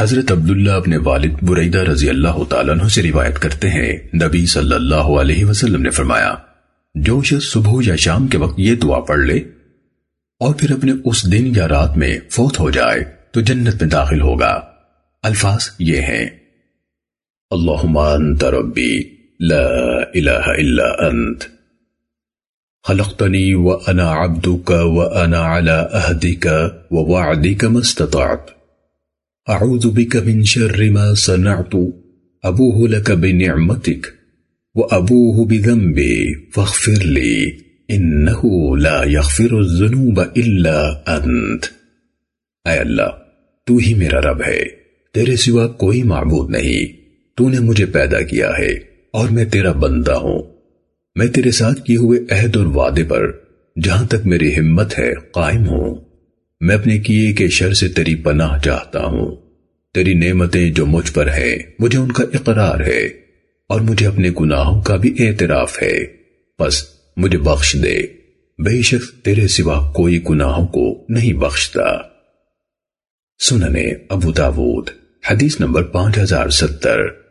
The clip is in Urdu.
حضرت عبداللہ اپنے والد بریدہ رضی اللہ تعالیٰ عنہ سے روایت کرتے ہیں۔ نبی صلی اللہ علیہ وسلم نے فرمایا، جو شخص صبح یا شام کے وقت یہ دعا پڑھ لے اور پھر اپنے اس دن یا رات میں فوت ہو جائے، تو جنت میں داخل ہوگا۔ الفاظ یہ ہیں۔ اللہم انت ربی، لا الہ الا انت۔ خلقتنی وانا عبدک وانا على اہدک ووعدک مستطعت اعوذ بک من شر ما صنعت ابوه لك بنعمتك وابوه بذنبي، فاغفر لي انه لا يغفر الذنوب الا انت اے اللہ، تو ہی میرا رب ہے، تیرے سوا کوئی معبود نہیں، تو نے مجھے پیدا کیا ہے، اور میں تیرا بندہ ہوں۔ میں تیرے ساتھ کیے ہوئے عہد اور وعدے پر، جہاں تک میری ہمت ہے، قائم ہوں۔ میں اپنے کیے کے شر سے تیری پناہ چاہتا ہوں۔ تیری نعمتیں جو مجھ پر ہیں، مجھے ان کا اقرار ہے اور مجھے اپنے گناہوں کا بھی اعتراف ہے۔ بس مجھے بخش دے۔ بے شک تیرے سوا کوئی گناہوں کو نہیں بخشتا۔ سننے ابو داود، حدیث نمبر پانچ ہزار ستر۔